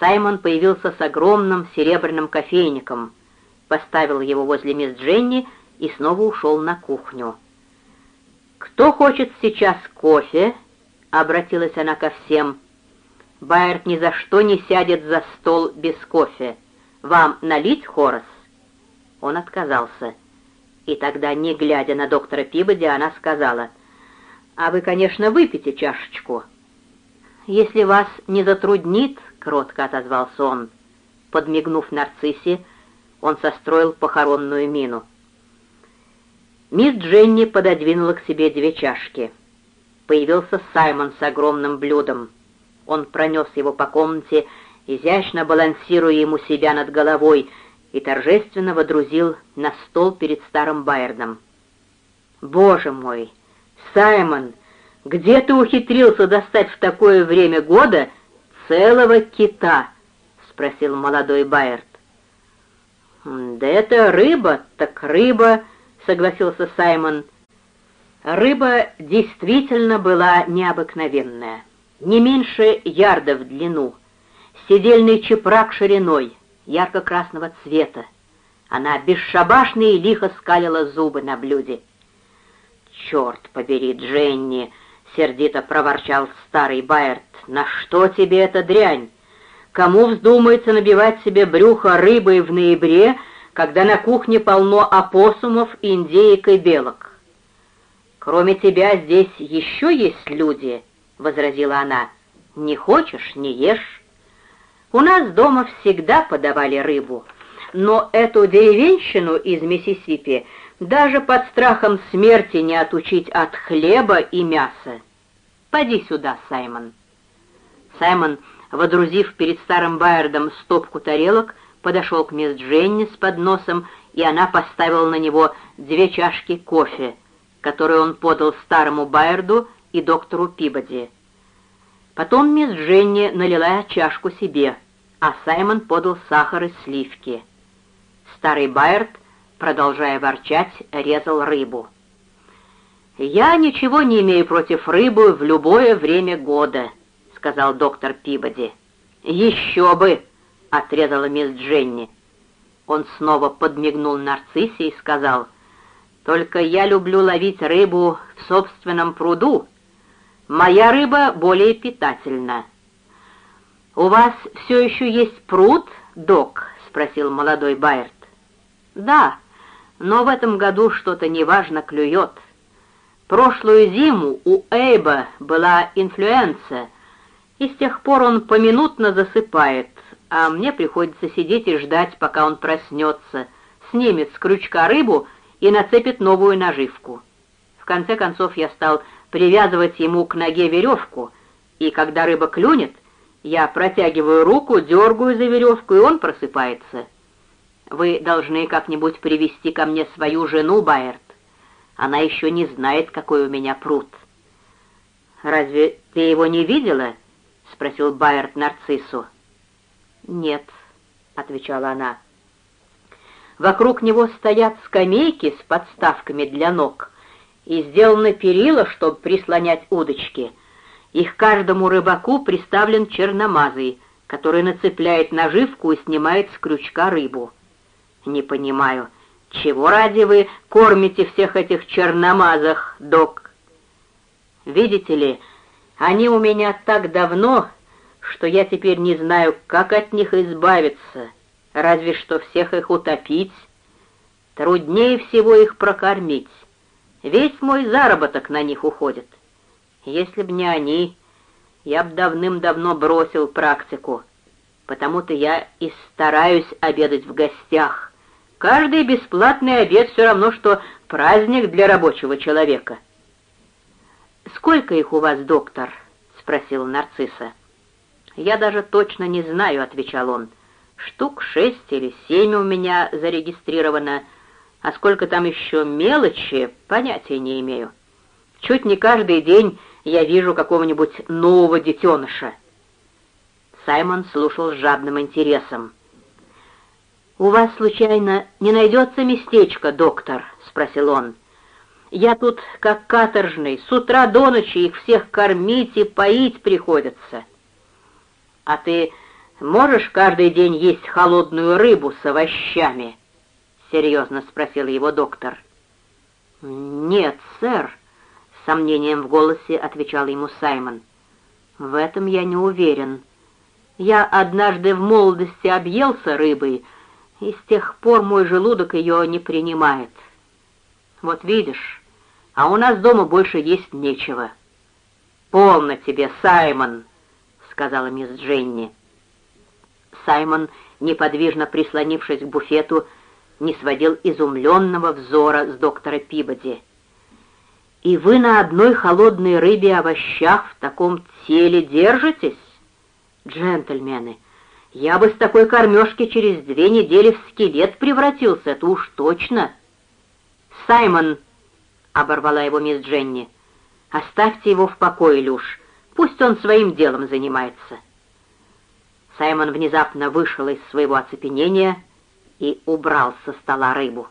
Саймон появился с огромным серебряным кофейником, поставил его возле мисс Дженни и снова ушел на кухню. «Кто хочет сейчас кофе?» — обратилась она ко всем. «Байерт ни за что не сядет за стол без кофе. Вам налить, Хорас?» Он отказался. И тогда, не глядя на доктора Пибоди, она сказала, «А вы, конечно, выпейте чашечку». «Если вас не затруднит», — кротко отозвался он, подмигнув нарциссе, он состроил похоронную мину. Мисс Дженни пододвинула к себе две чашки. Появился Саймон с огромным блюдом. Он пронес его по комнате, изящно балансируя ему себя над головой, и торжественно водрузил на стол перед старым Байерном. «Боже мой! Саймон, где ты ухитрился достать в такое время года целого кита?» — спросил молодой Байерт. «Да это рыба, так рыба», — согласился Саймон. Рыба действительно была необыкновенная, не меньше ярда в длину, седельный чепрак шириной, ярко-красного цвета. Она бесшабашно и лихо скалила зубы на блюде. «Черт побери, Дженни!» — сердито проворчал старый Байерт. «На что тебе эта дрянь? Кому вздумается набивать себе брюхо рыбой в ноябре, когда на кухне полно опоссумов, индеек и белок?» «Кроме тебя здесь еще есть люди», — возразила она. «Не хочешь — не ешь». У нас дома всегда подавали рыбу, но эту деревенщину из Миссисипи даже под страхом смерти не отучить от хлеба и мяса. Поди сюда, Саймон». Саймон, водрузив перед старым Байердом стопку тарелок, подошел к мисс Дженни с подносом, и она поставила на него две чашки кофе, которые он подал старому Байерду и доктору Пибоди. Потом мисс Дженни налила чашку себе, а Саймон подал сахар и сливки. Старый Байерт, продолжая ворчать, резал рыбу. «Я ничего не имею против рыбы в любое время года», — сказал доктор Пибоди. «Еще бы!» — отрезала мисс Дженни. Он снова подмигнул нарциссе и сказал, «Только я люблю ловить рыбу в собственном пруду, Моя рыба более питательна». «У вас все еще есть пруд, док?» — спросил молодой Байерт. «Да, но в этом году что-то неважно клюет. Прошлую зиму у Эйба была инфлюенция, и с тех пор он поминутно засыпает, а мне приходится сидеть и ждать, пока он проснется, снимет с крючка рыбу и нацепит новую наживку. В конце концов я стал привязывать ему к ноге веревку, и когда рыба клюнет, я протягиваю руку, дергаю за веревку, и он просыпается. Вы должны как-нибудь привести ко мне свою жену, Байерт. Она еще не знает, какой у меня пруд. «Разве ты его не видела?» — спросил Байерт нарциссу. «Нет», — отвечала она. «Вокруг него стоят скамейки с подставками для ног, и сделаны перила, чтобы прислонять удочки. Их каждому рыбаку приставлен черномазый, который нацепляет наживку и снимает с крючка рыбу. Не понимаю, чего ради вы кормите всех этих черномазах, док? Видите ли, они у меня так давно, что я теперь не знаю, как от них избавиться, разве что всех их утопить. Труднее всего их прокормить. Весь мой заработок на них уходит. Если б не они, я б давным-давно бросил практику. Потому-то я и стараюсь обедать в гостях. Каждый бесплатный обед все равно, что праздник для рабочего человека. «Сколько их у вас, доктор?» — спросил нарцисса. «Я даже точно не знаю», — отвечал он. «Штук шесть или семь у меня зарегистрировано». А сколько там еще мелочи, понятия не имею. Чуть не каждый день я вижу какого-нибудь нового детеныша. Саймон слушал с жадным интересом. «У вас, случайно, не найдется местечко, доктор?» — спросил он. «Я тут как каторжный, с утра до ночи их всех кормить и поить приходится». «А ты можешь каждый день есть холодную рыбу с овощами?» — серьезно спросил его доктор. «Нет, сэр», — с сомнением в голосе отвечал ему Саймон. «В этом я не уверен. Я однажды в молодости объелся рыбой, и с тех пор мой желудок ее не принимает. Вот видишь, а у нас дома больше есть нечего». «Полно тебе, Саймон!» — сказала мисс Дженни. Саймон, неподвижно прислонившись к буфету, не сводил изумленного взора с доктора Пибоди. «И вы на одной холодной рыбе и овощах в таком теле держитесь? Джентльмены, я бы с такой кормежки через две недели в скелет превратился, это уж точно!» «Саймон!» — оборвала его мисс Дженни. «Оставьте его в покое, Люш, пусть он своим делом занимается». Саймон внезапно вышел из своего оцепенения и убрал со стола рыбу.